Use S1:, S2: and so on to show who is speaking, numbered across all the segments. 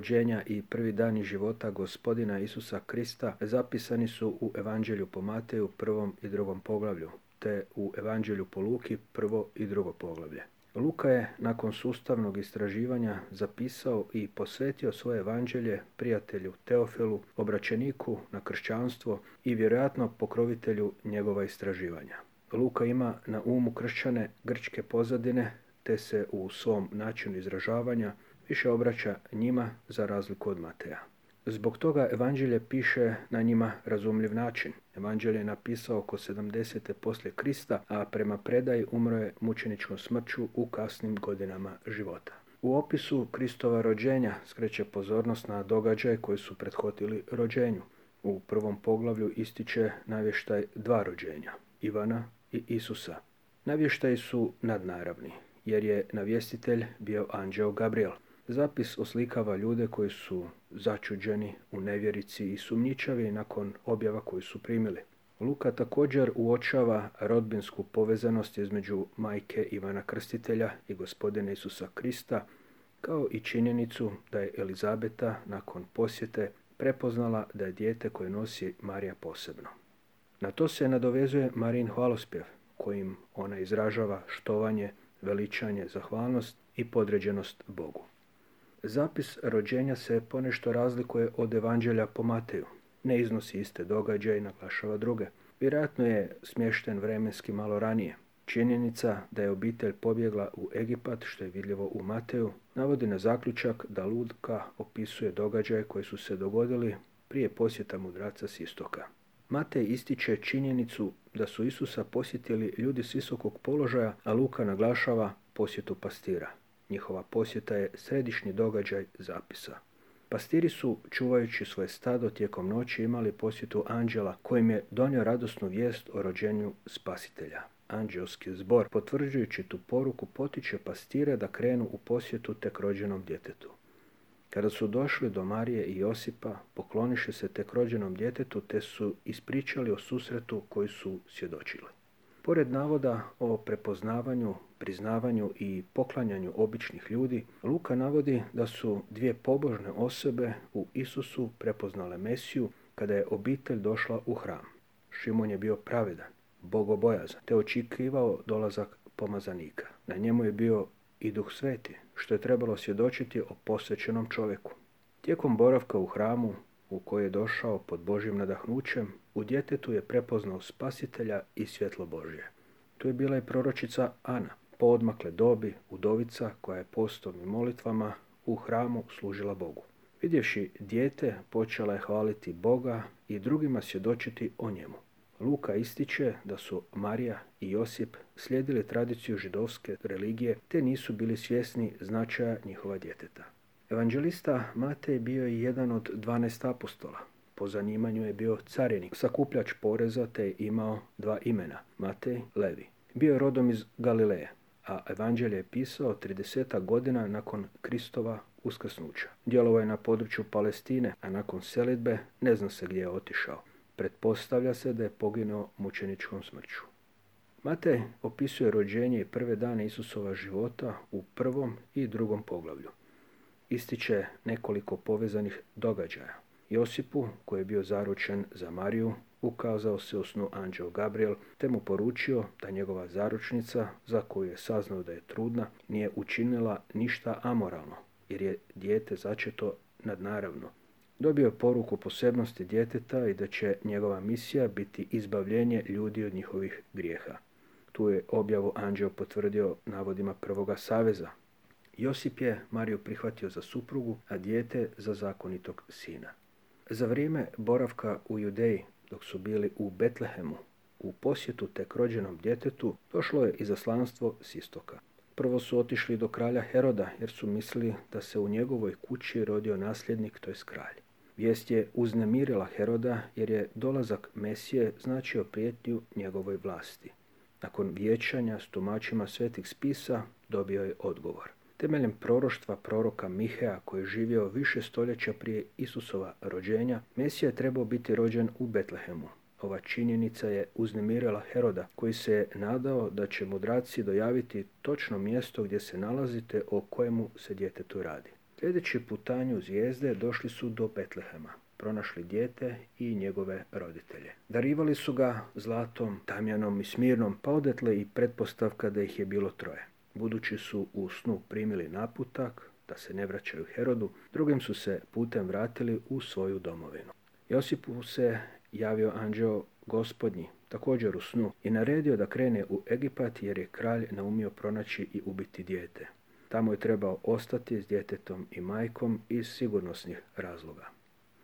S1: rođenja i prvi dani života gospodina Isusa Krista zapisani su u Evanđelju po Mateju prvom i drugom poglavlju, te u Evanđelju po Luki prvo i drugo poglavlje. Luka je nakon sustavnog istraživanja zapisao i posvetio svoje evanđelje prijatelju Teofilu, obraćeniku na kršćanstvo i vjerojatno pokrovitelju njegova istraživanja. Luka ima na umu kršćane grčke pozadine, te se u svom načinu izražavanja više obraća njima za razliku od Mateja. Zbog toga evanđelje piše na njima razumljiv način. Evanđelje je napisao oko 70. poslije Krista, a prema predaji umro je mučeničkom smrću u kasnim godinama života. U opisu Kristova rođenja skreće pozornost na događaje koji su prethodili rođenju. U prvom poglavlju ističe navještaj dva rođenja, Ivana i Isusa. Navještaji su nadnaravni, jer je navjestitelj bio anđeo Gabriel. Zapis oslikava ljude koji su začuđeni u nevjerici i sumnjičavi nakon objava koju su primili. Luka također uočava rodbinsku povezanost između majke Ivana Krstitelja i gospodina Isusa Krista, kao i činjenicu da je Elizabeta nakon posjete prepoznala da je dijete koje nosi Marija posebno. Na to se nadovezuje Marin hvalospjev, kojim ona izražava štovanje, veličanje, zahvalnost i podređenost Bogu. Zapis rođenja se ponešto razlikuje od evanđelja po Mateju. Ne iznosi iste događaje i naglašava druge. Vjerojatno je smješten vremenski malo ranije. Činjenica da je obitelj pobjegla u Egipat, što je vidljivo u Mateju, navodi na zaključak da Ludka opisuje događaje koji su se dogodili prije posjeta mudraca s istoka. Matej ističe činjenicu da su Isusa posjetili ljudi s visokog položaja, a Luka naglašava posjetu pastira. Njihova posjeta je središnji događaj zapisa. Pastiri su, čuvajući svoje stado tijekom noći, imali posjetu anđela kojim je donio radosnu vijest o rođenju spasitelja. Anđelski zbor, potvrđujući tu poruku, potiče pastire da krenu u posjetu tek rođenom djetetu. Kada su došli do Marije i Josipa, pokloniše se tek rođenom djetetu te su ispričali o susretu koji su svjedočili. Pored navoda o prepoznavanju, priznavanju i poklanjanju običnih ljudi, Luka navodi da su dvije pobožne osobe u Isusu prepoznale Mesiju kada je obitelj došla u hram. Šimon je bio pravedan, bogobojazan, te očekivao dolazak pomazanika. Na njemu je bio i duh sveti, što je trebalo svjedočiti o posvećenom čovjeku. Tijekom boravka u hramu, u koji je došao pod Božjim nadahnućem, u djetetu je prepoznao spasitelja i svjetlo Božje. Tu je bila i proročica Ana, po odmakle dobi, udovica koja je postom i molitvama u hramu služila Bogu. Vidjevši dijete, počela je hvaliti Boga i drugima svjedočiti o njemu. Luka ističe da su Marija i Josip slijedili tradiciju židovske religije te nisu bili svjesni značaja njihova djeteta. Evanđelista Matej bio je jedan od 12 apostola. Po zanimanju je bio carinik, sakupljač poreza te je imao dva imena, Matej, Levi. Bio je rodom iz Galileje, a evanđelje je pisao 30 godina nakon Kristova uskrsnuća. Djelovao je na području Palestine, a nakon selitbe ne zna se gdje je otišao. Pretpostavlja se da je poginuo mučeničkom smrću. Matej opisuje rođenje i prve dane Isusova života u prvom i drugom poglavlju. Ističe nekoliko povezanih događaja. Josipu, koji je bio zaručen za Mariju, ukazao se u snu anđeo Gabriel, te mu poručio da njegova zaručnica, za koju je saznao da je trudna, nije učinila ništa amoralno, jer je dijete začeto nadnaravno. Dobio je poruku posebnosti djeteta i da će njegova misija biti izbavljenje ljudi od njihovih grijeha. Tu je objavu anđeo potvrdio navodima prvoga saveza. Josip je Mariju prihvatio za suprugu, a dijete za zakonitog sina. Za vrijeme boravka u Judeji, dok su bili u Betlehemu, u posjetu tek rođenom djetetu, došlo je izaslanstvo s istoka. Prvo su otišli do kralja Heroda, jer su mislili da se u njegovoj kući rodio nasljednik, to je kralj. Vijest je uznemirila Heroda, jer je dolazak Mesije značio prijetnju njegovoj vlasti. Nakon vijećanja s tumačima svetih spisa dobio je odgovor. Temeljem proroštva proroka Mihea koji je živio više stoljeća prije Isusova rođenja, Mesija je trebao biti rođen u Betlehemu. Ova činjenica je uznemirila Heroda, koji se je nadao da će mudraci dojaviti točno mjesto gdje se nalazite o kojemu se djetetu radi. Sljedeći putanju zvijezde došli su do Betlehema, pronašli dijete i njegove roditelje. Darivali su ga zlatom, tamjanom i smirnom, pa odetle i pretpostavka da ih je bilo troje. Budući su u snu primili naputak da se ne vraćaju Herodu, drugim su se putem vratili u svoju domovinu. Josipu se javio anđeo gospodnji, također u snu, i naredio da krene u Egipat jer je kralj naumio pronaći i ubiti dijete. Tamo je trebao ostati s djetetom i majkom iz sigurnosnih razloga.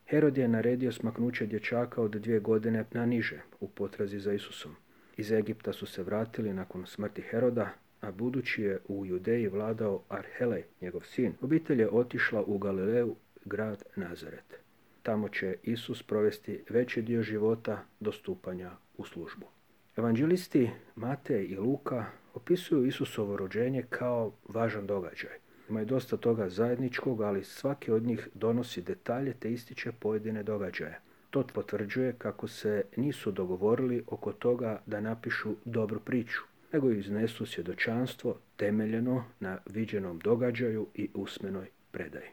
S1: Herod je naredio smaknuće dječaka od dvije godine na niže u potrazi za Isusom. Iz Egipta su se vratili nakon smrti Heroda, a budući je u Judeji vladao Arhelej, njegov sin, obitelj je otišla u Galileju, grad Nazaret. Tamo će Isus provesti veći dio života do stupanja u službu. Evanđelisti Matej i Luka opisuju Isusovo rođenje kao važan događaj. Imaju dosta toga zajedničkog, ali svaki od njih donosi detalje te ističe pojedine događaje. To potvrđuje kako se nisu dogovorili oko toga da napišu dobru priču, nego iznesu svjedočanstvo temeljeno na viđenom događaju i usmenoj predaji.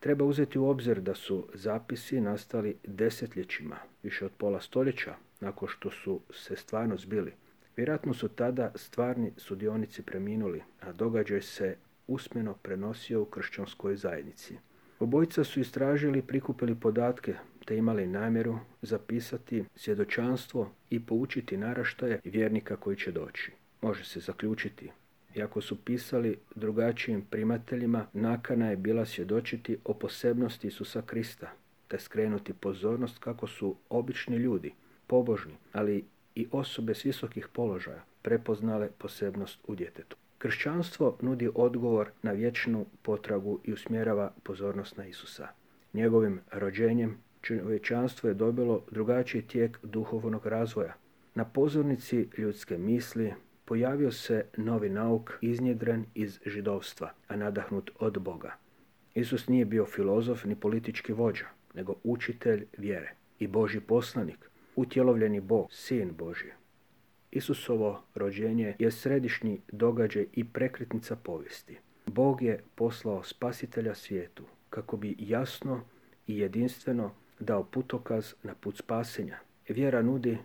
S1: Treba uzeti u obzir da su zapisi nastali desetljećima, više od pola stoljeća, nakon što su se stvarno zbili. Vjerojatno su tada stvarni sudionici preminuli, a događaj se usmeno prenosio u kršćanskoj zajednici. Obojica su istražili i prikupili podatke, te imali namjeru zapisati svjedočanstvo i poučiti naraštaje vjernika koji će doći. Može se zaključiti iako su pisali drugačijim primateljima, nakana je bila svjedočiti o posebnosti Isusa Krista, te skrenuti pozornost kako su obični ljudi, pobožni, ali i osobe s visokih položaja prepoznale posebnost u djetetu. Kršćanstvo nudi odgovor na vječnu potragu i usmjerava pozornost na Isusa. Njegovim rođenjem čovječanstvo je dobilo drugačiji tijek duhovnog razvoja. Na pozornici ljudske misli, pojavio se novi nauk iznjedren iz židovstva, a nadahnut od Boga. Isus nije bio filozof ni politički vođa, nego učitelj vjere i Boži poslanik, utjelovljeni Bog, sin Boži. Isusovo rođenje je središnji događaj i prekretnica povijesti. Bog je poslao spasitelja svijetu kako bi jasno i jedinstveno dao putokaz na put spasenja. Vjera nudi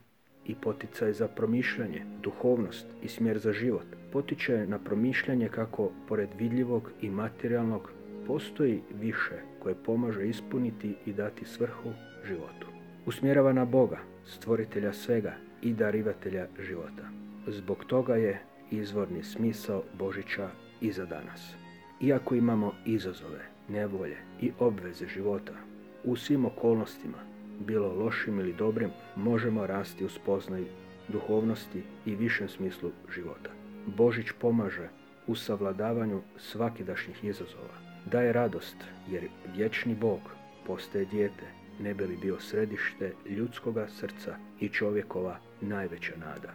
S1: i poticaj za promišljanje, duhovnost i smjer za život. Potiče na promišljanje kako pored vidljivog i materijalnog postoji više koje pomaže ispuniti i dati svrhu životu. Usmjerava na Boga, stvoritelja svega i darivatelja života. Zbog toga je izvorni smisao Božića i za danas. Iako imamo izazove, nevolje i obveze života, u svim okolnostima bilo lošim ili dobrim, možemo rasti u spoznaj duhovnosti i višem smislu života. Božić pomaže u savladavanju svakidašnjih izazova. Daje radost jer vječni Bog postaje dijete, ne bi li bio središte ljudskoga srca i čovjekova najveća nada.